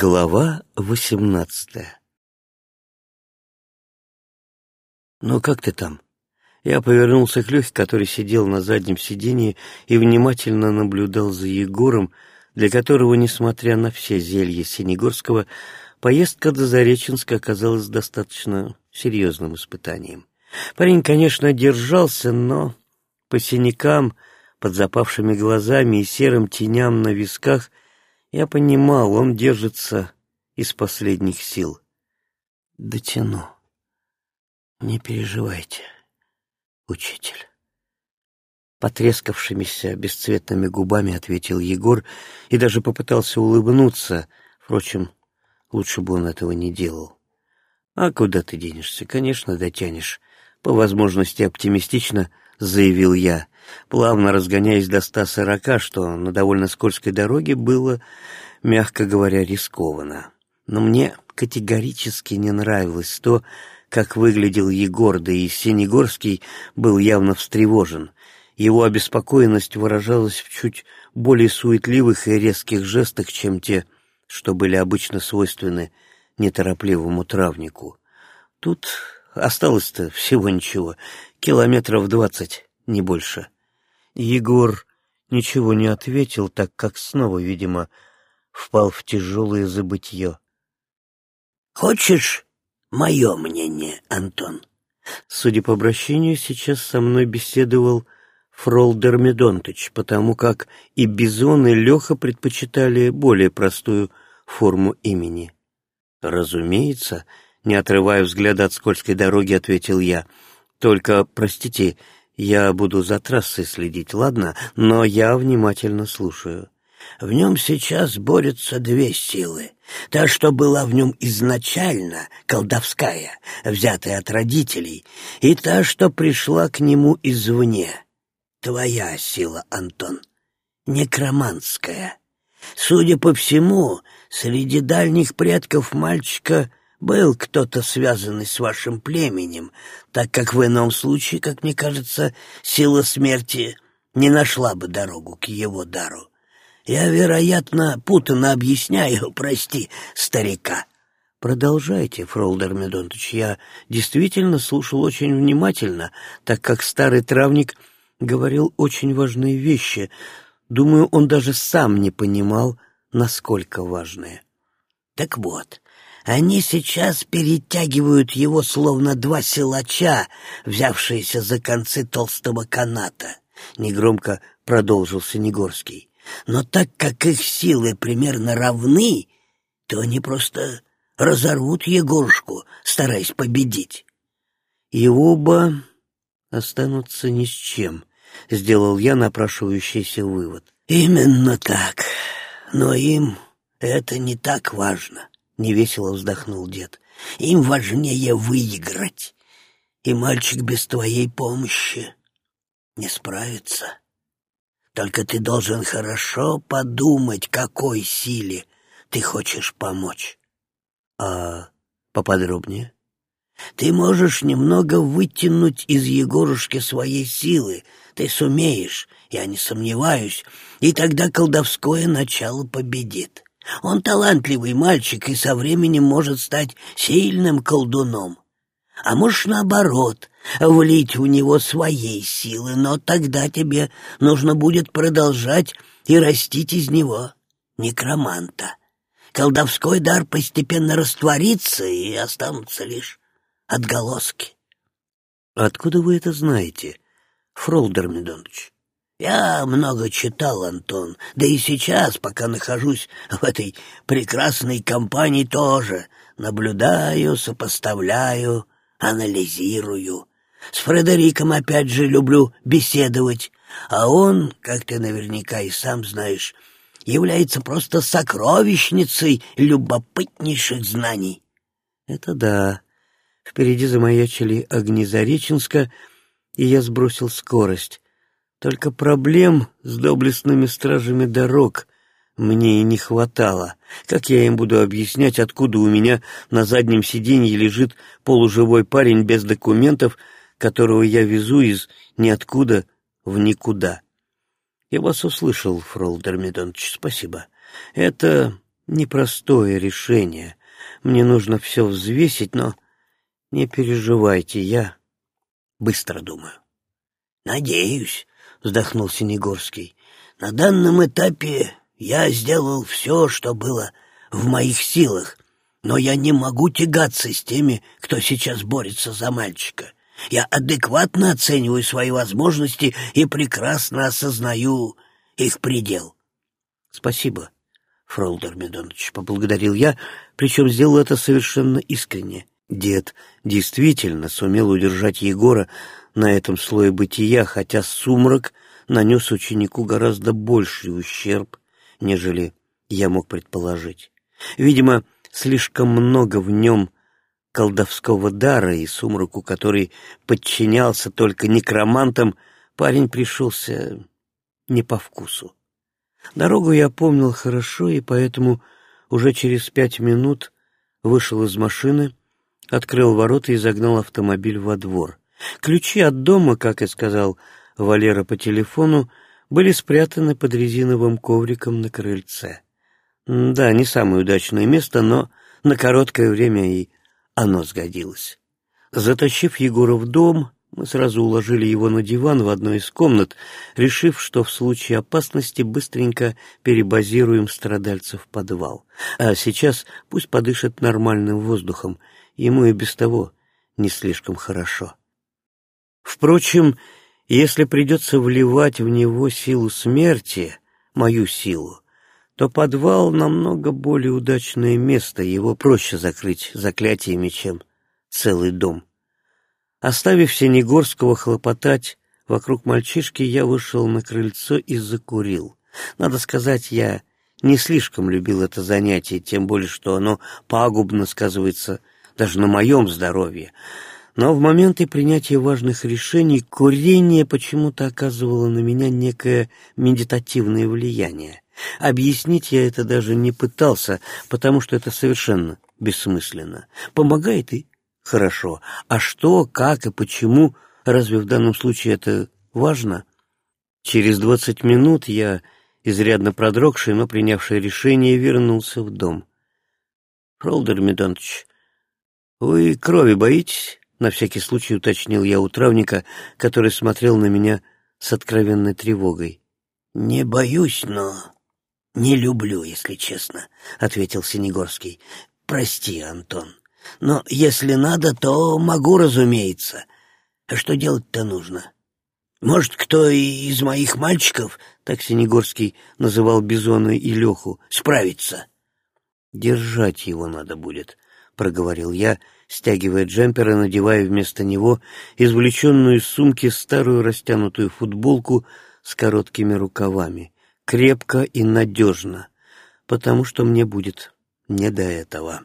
Глава восемнадцатая «Ну как ты там?» Я повернулся к Лехе, который сидел на заднем сиденье и внимательно наблюдал за Егором, для которого, несмотря на все зелья Синегорского, поездка до Зареченска оказалась достаточно серьезным испытанием. Парень, конечно, держался, но по синякам, под запавшими глазами и серым теням на висках я понимал, он держится из последних сил. Дотяну. Не переживайте, учитель. Потрескавшимися бесцветными губами ответил Егор и даже попытался улыбнуться. Впрочем, лучше бы он этого не делал. А куда ты денешься? Конечно, дотянешь. По возможности оптимистично заявил я плавно разгоняясь до 140, что на довольно скользкой дороге было, мягко говоря, рискованно. Но мне категорически не нравилось то, как выглядел Егор, да и Синегорский был явно встревожен. Его обеспокоенность выражалась в чуть более суетливых и резких жестах, чем те, что были обычно свойственны неторопливому травнику. Тут осталось-то всего ничего, километров двадцать, не больше. Егор ничего не ответил, так как снова, видимо, впал в тяжелое забытье. «Хочешь мое мнение, Антон?» Судя по обращению, сейчас со мной беседовал Фрол Дермидонтыч, потому как и Бизон, и Леха предпочитали более простую форму имени. «Разумеется», — не отрывая взгляда от скользкой дороги, ответил я. «Только, простите, я буду за трассой следить, ладно? Но я внимательно слушаю. В нем сейчас борются две силы. Та, что была в нем изначально, колдовская, взятая от родителей, и та, что пришла к нему извне. Твоя сила, Антон, некроманская. Судя по всему, среди дальних предков мальчика был кто-то связанный с вашим племенем, так как в ином случае, как мне кажется, сила смерти не нашла бы дорогу к его дару. Я, вероятно, путанно объясняю, прости, старика. Продолжайте, Фролдер Медонтович. Я действительно слушал очень внимательно, так как старый травник говорил очень важные вещи. Думаю, он даже сам не понимал, насколько важные. Так вот, они сейчас перетягивают его, словно два силача, взявшиеся за концы толстого каната. Негромко продолжил Синегорский. Но так как их силы примерно равны, то они просто разорвут Егорушку, стараясь победить. И оба останутся ни с чем, — сделал я напрашивающийся вывод. Именно так. Но им это не так важно невесело вздохнул дед. Им важнее выиграть. И мальчик без твоей помощи не справится. Только ты должен хорошо подумать, какой силе ты хочешь помочь. А поподробнее? Ты можешь немного вытянуть из Егорушки своей силы. Ты сумеешь, я не сомневаюсь, и тогда колдовское начало победит. Он талантливый мальчик и со временем может стать сильным колдуном. А можешь, наоборот, влить в него своей силы, но тогда тебе нужно будет продолжать и растить из него некроманта. Колдовской дар постепенно растворится, и останутся лишь отголоски. — Откуда вы это знаете, Фролдер Медонович? Я много читал, Антон, да и сейчас, пока нахожусь в этой прекрасной компании, тоже наблюдаю, сопоставляю, анализирую. С Фредериком опять же люблю беседовать, а он, как ты наверняка и сам знаешь, является просто сокровищницей любопытнейших знаний. Это да. Впереди замаячили огни Зареченска, и я сбросил скорость. Только проблем с доблестными стражами дорог мне и не хватало. Как я им буду объяснять, откуда у меня на заднем сиденье лежит полуживой парень без документов, которого я везу из ниоткуда в никуда? Я вас услышал, Фрол Дермидонович, спасибо. Это непростое решение. Мне нужно все взвесить, но не переживайте, я быстро думаю. «Надеюсь», — вздохнул Синегорский, — «на данном этапе я сделал все, что было в моих силах, но я не могу тягаться с теми, кто сейчас борется за мальчика. Я адекватно оцениваю свои возможности и прекрасно осознаю их предел». «Спасибо», Фролдер Медонович, поблагодарил я, причем сделал это совершенно искренне. Дед действительно сумел удержать Егора на этом слое бытия, хотя сумрак нанес ученику гораздо больший ущерб, нежели я мог предположить. Видимо, слишком много в нем колдовского дара, и сумраку, который подчинялся только некромантам, парень пришелся не по вкусу. Дорогу я помнил хорошо, и поэтому уже через пять минут вышел из машины, открыл ворота и загнал автомобиль во двор. Ключи от дома, как и сказал Валера по телефону, были спрятаны под резиновым ковриком на крыльце. Да, не самое удачное место, но на короткое время и оно сгодилось. Затащив Егора в дом, мы сразу уложили его на диван в одной из комнат, решив, что в случае опасности быстренько перебазируем страдальца в подвал. А сейчас пусть подышит нормальным воздухом, ему и без того не слишком хорошо. Впрочем, если придется вливать в него силу смерти, мою силу, то подвал намного более удачное место, его проще закрыть заклятиями, чем целый дом. Оставив Синегорского хлопотать вокруг мальчишки, я вышел на крыльцо и закурил. Надо сказать, я не слишком любил это занятие, тем более, что оно пагубно сказывается даже на моем здоровье. Но в моменты принятия важных решений курение почему-то оказывало на меня некое медитативное влияние. Объяснить я это даже не пытался, потому что это совершенно бессмысленно. Помогает и Хорошо. А что, как и почему, разве в данном случае это важно? Через двадцать минут я, изрядно продрогший, но принявший решение, вернулся в дом. Фролдер Медонович, вы крови боитесь? На всякий случай уточнил я у травника, который смотрел на меня с откровенной тревогой. «Не боюсь, но не люблю, если честно», — ответил Синегорский. «Прости, Антон». Но если надо, то могу, разумеется. А что делать-то нужно? Может, кто из моих мальчиков, так Синегорский называл Бизона и Леху, справится? Держать его надо будет, проговорил я, стягивая джемпер и надевая вместо него извлеченную из сумки старую растянутую футболку с короткими рукавами. Крепко и надежно, потому что мне будет не до этого.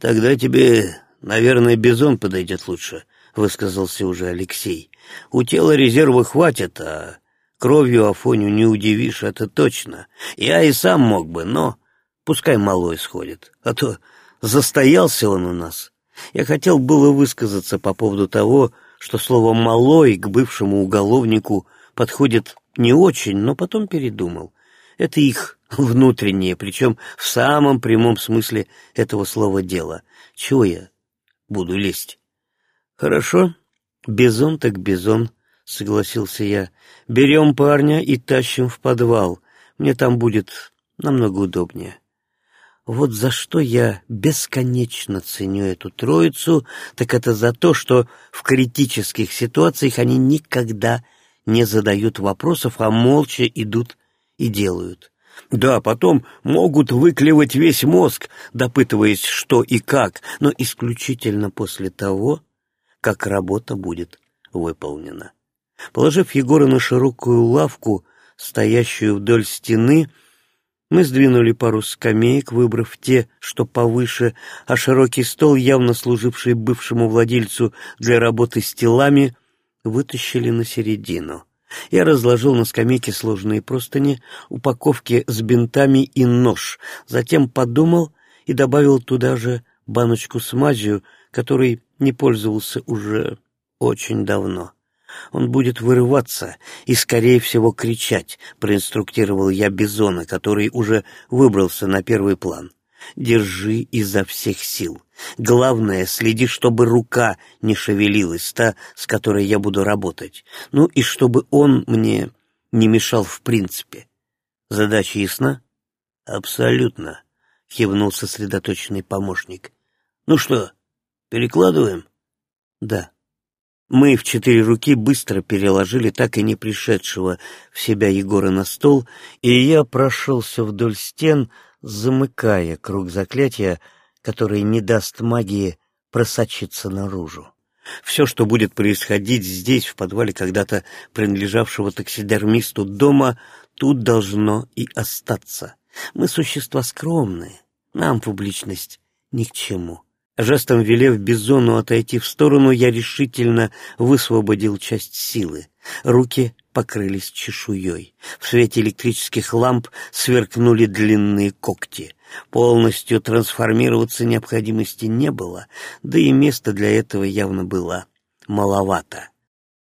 «Тогда тебе, наверное, бизон подойдет лучше», — высказался уже Алексей. «У тела резерва хватит, а кровью Афоню не удивишь, это точно. Я и сам мог бы, но пускай малой сходит, а то застоялся он у нас. Я хотел было высказаться по поводу того, что слово «малой» к бывшему уголовнику подходит не очень, но потом передумал. Это их внутреннее, причем в самом прямом смысле этого слова дело. Чего я буду лезть? Хорошо, бизон так бизон, согласился я. Берем парня и тащим в подвал. Мне там будет намного удобнее. Вот за что я бесконечно ценю эту троицу, так это за то, что в критических ситуациях они никогда не задают вопросов, а молча идут и делают. Да, потом могут выклевать весь мозг, допытываясь, что и как, но исключительно после того, как работа будет выполнена. Положив Егора на широкую лавку, стоящую вдоль стены, мы сдвинули пару скамеек, выбрав те, что повыше, а широкий стол, явно служивший бывшему владельцу для работы с телами, вытащили на середину. Я разложил на скамейке сложные простыни, упаковки с бинтами и нож, затем подумал и добавил туда же баночку с мазью, которой не пользовался уже очень давно. Он будет вырываться и, скорее всего, кричать, проинструктировал я Бизона, который уже выбрался на первый план. Держи изо всех сил. Главное, следи, чтобы рука не шевелилась, та, с которой я буду работать. Ну и чтобы он мне не мешал в принципе. Задача ясна? Абсолютно, кивнул сосредоточенный помощник. Ну что, перекладываем? Да. Мы в четыре руки быстро переложили так и не пришедшего в себя Егора на стол, и я прошелся вдоль стен, замыкая круг заклятия, который не даст магии просочиться наружу. Все, что будет происходить здесь, в подвале когда-то принадлежавшего таксидермисту дома, тут должно и остаться. Мы существа скромные, нам публичность ни к чему. Жестом велев Бизону отойти в сторону, я решительно высвободил часть силы. Руки покрылись чешуей. В свете электрических ламп сверкнули длинные когти. Полностью трансформироваться необходимости не было, да и места для этого явно было маловато.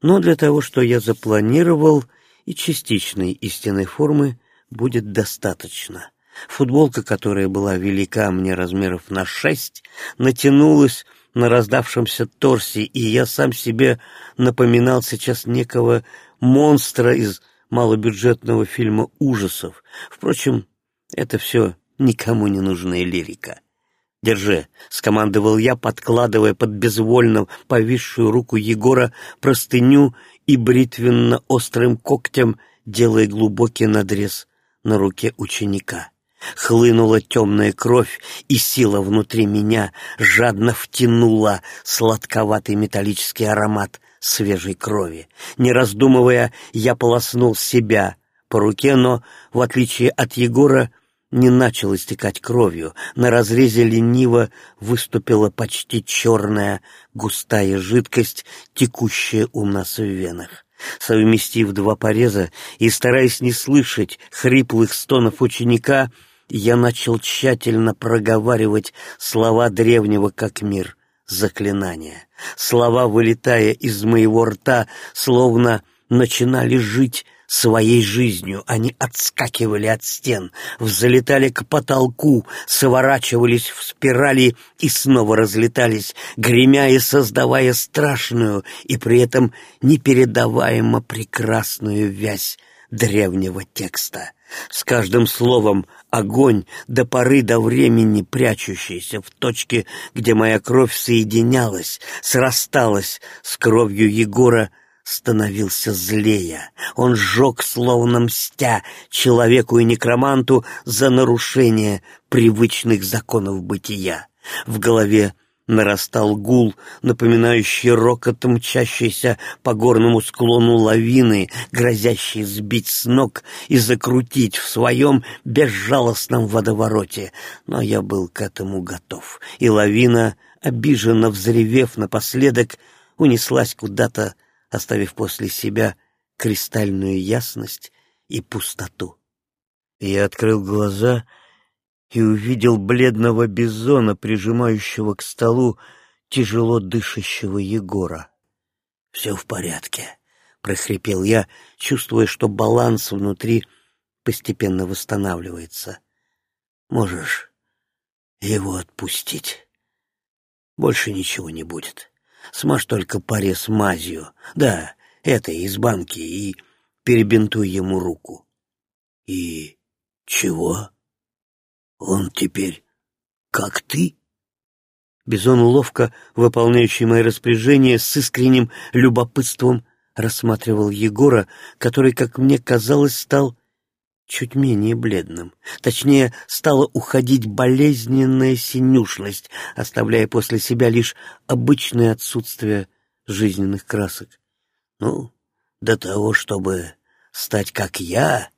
Но для того, что я запланировал, и частичной истинной формы будет достаточно. Футболка, которая была велика мне размеров на шесть, натянулась на раздавшемся торсе, и я сам себе напоминал сейчас некого монстра из малобюджетного фильма ужасов. Впрочем, это все никому не нужная лирика. «Держи», — скомандовал я, подкладывая под безвольно повисшую руку Егора простыню и бритвенно-острым когтем делая глубокий надрез на руке ученика. Хлынула темная кровь, и сила внутри меня жадно втянула сладковатый металлический аромат свежей крови. Не раздумывая, я полоснул себя по руке, но, в отличие от Егора, не начал истекать кровью. На разрезе лениво выступила почти черная густая жидкость, текущая у нас в венах. Совместив два пореза и стараясь не слышать хриплых стонов ученика, я начал тщательно проговаривать слова древнего как мир заклинания. Слова, вылетая из моего рта, словно начинали жить своей жизнью. Они отскакивали от стен, взлетали к потолку, сворачивались в спирали и снова разлетались, гремя и создавая страшную и при этом непередаваемо прекрасную вязь древнего текста. С каждым словом огонь до поры до времени прячущийся в точке, где моя кровь соединялась, срасталась с кровью Егора, становился злее. Он сжег, словно мстя, человеку и некроманту за нарушение привычных законов бытия. В голове нарастал гул, напоминающий рокот мчащейся по горному склону лавины, грозящий сбить с ног и закрутить в своем безжалостном водовороте. Но я был к этому готов, и лавина, обиженно взревев напоследок, унеслась куда-то, оставив после себя кристальную ясность и пустоту. Я открыл глаза — и увидел бледного бизона, прижимающего к столу тяжело дышащего Егора. «Все в порядке», — прохрипел я, чувствуя, что баланс внутри постепенно восстанавливается. «Можешь его отпустить. Больше ничего не будет. Смажь только порез мазью, да, это из банки, и перебинтуй ему руку». «И чего?» Он теперь как ты? Бизон, ловко выполняющий мои распоряжения, с искренним любопытством рассматривал Егора, который, как мне казалось, стал чуть менее бледным. Точнее, стала уходить болезненная синюшность, оставляя после себя лишь обычное отсутствие жизненных красок. Ну, до того, чтобы стать как я,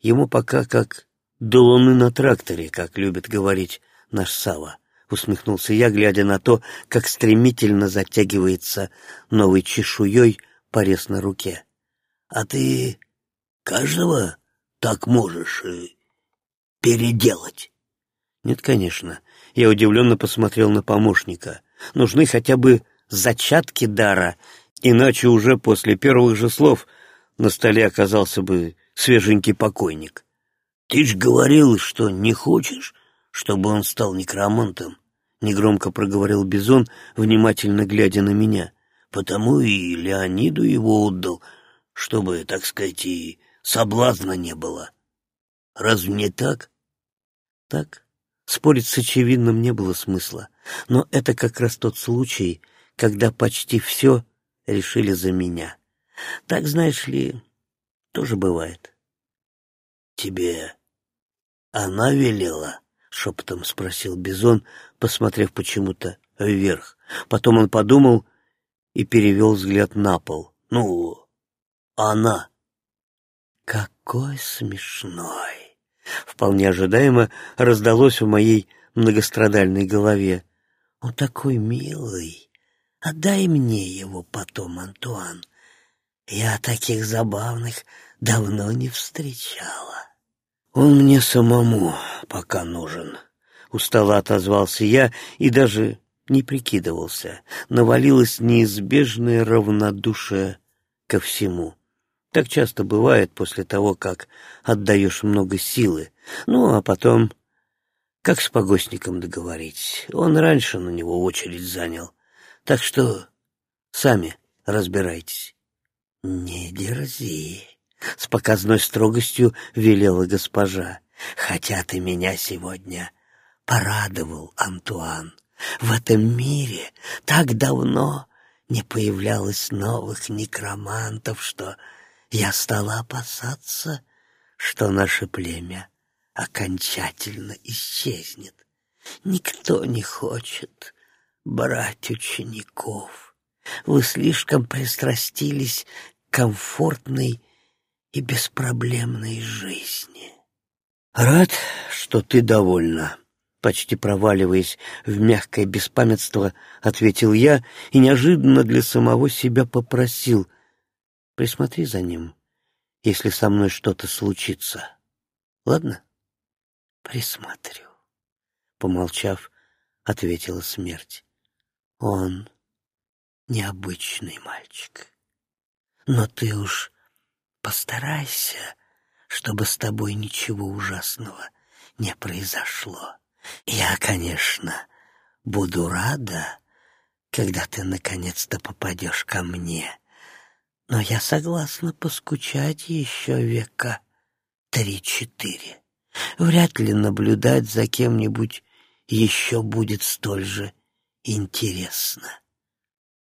ему пока как «До луны на тракторе», как любит говорить наш Сава. Усмехнулся я, глядя на то, как стремительно затягивается новой чешуей порез на руке. «А ты каждого так можешь переделать?» «Нет, конечно». Я удивленно посмотрел на помощника. «Нужны хотя бы зачатки дара, Иначе уже после первых же слов на столе оказался бы свеженький покойник. «Ты ж говорил, что не хочешь, чтобы он стал некромантом», — негромко проговорил Бизон, внимательно глядя на меня. «Потому и Леониду его отдал, чтобы, так сказать, и соблазна не было. Разве не так?» «Так». Спорить с очевидным не было смысла, но это как раз тот случай, когда почти все решили за меня. Так, знаешь ли, тоже бывает. «Тебе она велела?» — шепотом спросил Бизон, посмотрев почему-то вверх. Потом он подумал и перевел взгляд на пол. «Ну, она». «Какой смешной!» Вполне ожидаемо раздалось в моей многострадальной голове. «Он такой милый! Отдай мне его потом, Антуан. Я таких забавных давно не встречала. Он мне самому пока нужен. Устало отозвался я и даже не прикидывался. Навалилось неизбежное равнодушие ко всему. Так часто бывает после того, как отдаешь много силы. Ну, а потом... Как с погостником договорить? Он раньше на него очередь занял. Так что сами разбирайтесь. «Не дерзи», — с показной строгостью велела госпожа. «Хотя ты меня сегодня порадовал, Антуан. В этом мире так давно не появлялось новых некромантов, что я стала опасаться, что наше племя окончательно исчезнет. Никто не хочет брать учеников». Вы слишком пристрастились к комфортной и беспроблемной жизни. Рад, что ты довольна. Почти проваливаясь в мягкое беспамятство, ответил я и неожиданно для самого себя попросил. Присмотри за ним, если со мной что-то случится. Ладно? Присмотрю. Помолчав, ответила смерть. Он необычный мальчик. Но ты уж постарайся, чтобы с тобой ничего ужасного не произошло. Я, конечно, буду рада, когда ты наконец-то попадешь ко мне, но я согласна поскучать еще века три-четыре. Вряд ли наблюдать за кем-нибудь еще будет столь же интересно.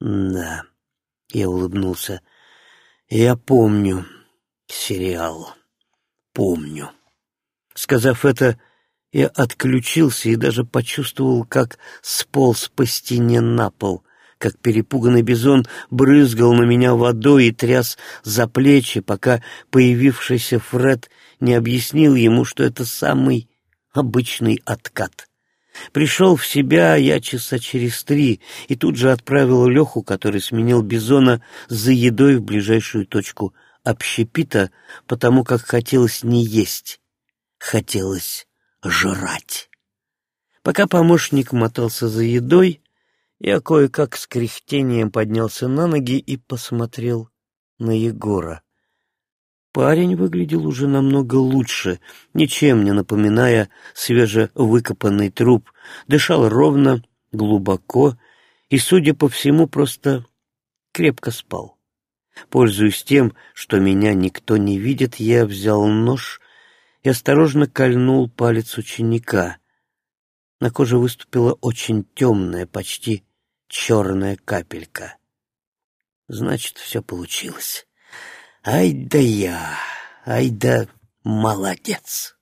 Да, я улыбнулся. Я помню сериал. Помню. Сказав это, я отключился и даже почувствовал, как сполз по стене на пол, как перепуганный бизон брызгал на меня водой и тряс за плечи, пока появившийся Фред не объяснил ему, что это самый обычный откат. Пришел в себя я часа через три и тут же отправил Леху, который сменил Бизона, за едой в ближайшую точку общепита, потому как хотелось не есть, хотелось жрать. Пока помощник мотался за едой, я кое-как с кряхтением поднялся на ноги и посмотрел на Егора. Парень выглядел уже намного лучше, ничем не напоминая свежевыкопанный труп, дышал ровно, глубоко и, судя по всему, просто крепко спал. Пользуясь тем, что меня никто не видит, я взял нож и осторожно кольнул палец ученика. На коже выступила очень темная, почти черная капелька. Значит, все получилось. Ай да я, ай да молодец.